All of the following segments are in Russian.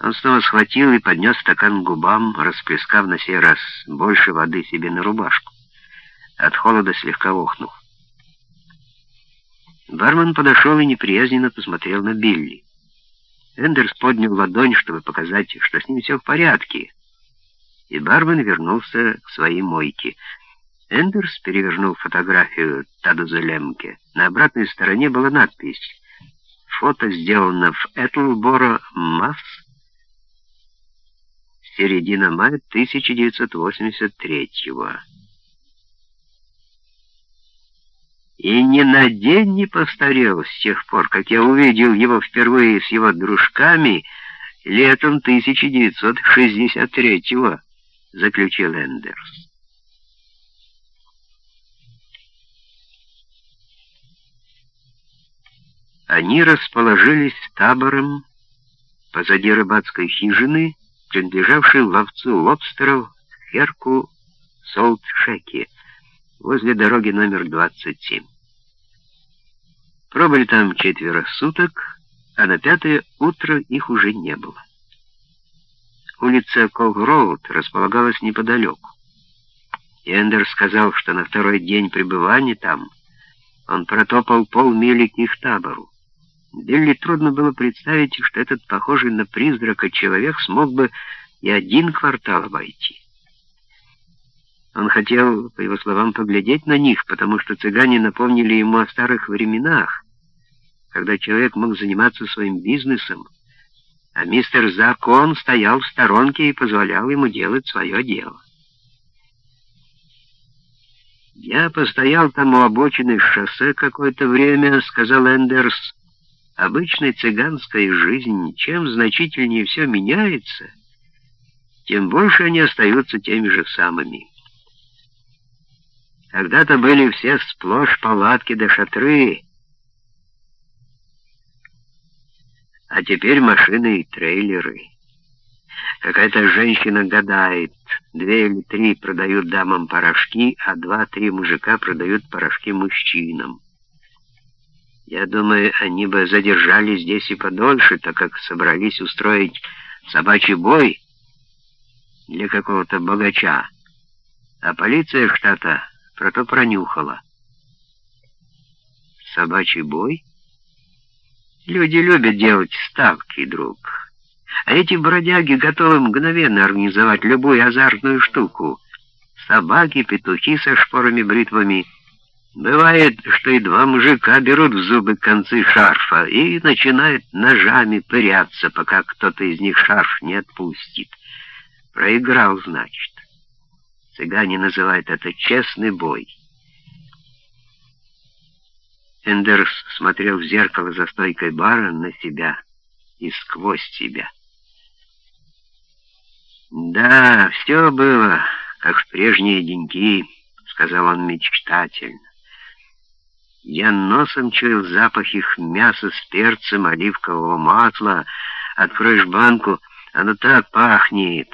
Он снова схватил и поднес стакан к губам, расплескав на сей раз больше воды себе на рубашку. От холода слегка охнул. Бармен подошел и неприязненно посмотрел на Билли. Эндерс поднял ладонь, чтобы показать, что с ним все в порядке, и бармен вернулся к своей мойке. Эндерс перевернул фотографию Тадуза Лемке. На обратной стороне была надпись «Фото сделано в Этлборо, Масс, середина мая 1983-го». И ни на день не постарел с тех пор, как я увидел его впервые с его дружками летом 1963-го, заключил Эндерс. Они расположились табором позади рыбацкой хижины, принадлежавшей ловцу лобстеров Херку Солтшеки, возле дороги номер 27. Пробыли там четверо суток, а на пятое утро их уже не было. Улица Колгроуд располагалась неподалеку. Эндер сказал, что на второй день пребывания там он протопал полмили к их табору. Билли трудно было представить, что этот похожий на призрака человек смог бы и один квартал обойти. Он хотел, по его словам, поглядеть на них, потому что цыгане напомнили ему о старых временах, когда человек мог заниматься своим бизнесом, а мистер Закон стоял в сторонке и позволял ему делать свое дело. «Я постоял там у обочины шоссе какое-то время», — сказал Эндерс. «Обычная цыганская жизнь, чем значительнее все меняется, тем больше они остаются теми же самыми». Когда-то были все сплошь палатки да шатры, а теперь машины и трейлеры. Какая-то женщина гадает, две или три продают дамам порошки, а два-три мужика продают порошки мужчинам. Я думаю, они бы задержались здесь и подольше, так как собрались устроить собачий бой для какого-то богача. А полиция штата про то пронюхала. Собачий бой? Люди любят делать ставки, друг. А эти бродяги готовы мгновенно организовать любую азартную штуку. Собаки, петухи со шпорами-бритвами. Бывает, что и два мужика берут в зубы концы шарфа и начинают ножами пыряться, пока кто-то из них шарф не отпустит. Проиграл, значит. Цыгане называют это честный бой. Эндерс смотрел в зеркало за стойкой бара на себя и сквозь себя. «Да, все было, как в прежние деньки», — сказал он мечтательно. Я носом чуял запах их мяса с перцем, оливкового масла. Откроешь банку, оно так пахнет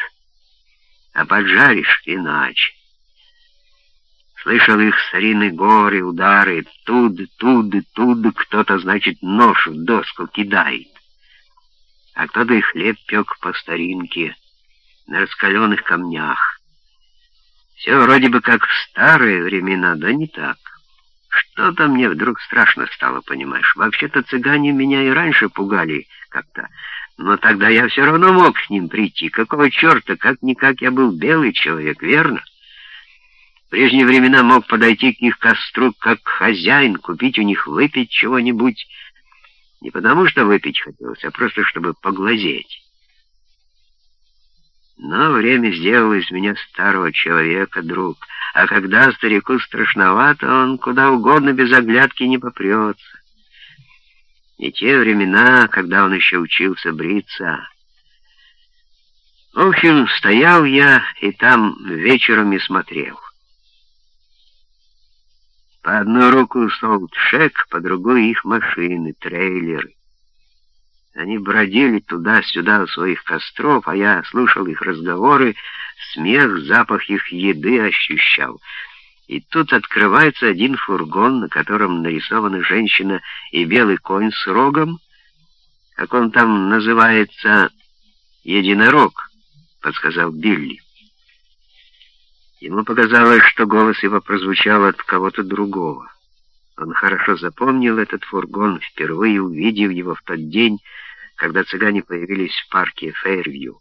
а поджаришь иначе. Слышал их старинные горы, удары, туды, туды, туды, кто-то, значит, нож в доску кидает. А кто-то и хлеб пек по старинке, на раскаленных камнях. Все вроде бы как в старые времена, да не так. Что-то мне вдруг страшно стало, понимаешь. Вообще-то цыгане меня и раньше пугали как-то. Но тогда я все равно мог к ним прийти. Какого черта, как-никак я был белый человек, верно? В прежние времена мог подойти к их костру как хозяин, купить у них выпить чего-нибудь. Не потому что выпить хотелось, а просто чтобы поглазеть. Но время сделало из меня старого человека, друг. А когда старику страшновато, он куда угодно без оглядки не попрется. Не те времена, когда он еще учился бриться. В общем, стоял я и там вечером и смотрел. По одну руку Солтшек, по другую их машины, трейлеры. Они бродили туда-сюда у своих костров, а я слушал их разговоры, смех, запах их еды ощущал — и тут открывается один фургон, на котором нарисована женщина и белый конь с рогом, как он там называется, «Единорог», — подсказал Билли. Ему показалось, что голос его прозвучал от кого-то другого. Он хорошо запомнил этот фургон, впервые увидев его в тот день, когда цыгане появились в парке Фейрвью.